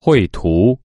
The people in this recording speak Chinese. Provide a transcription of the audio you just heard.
绘图。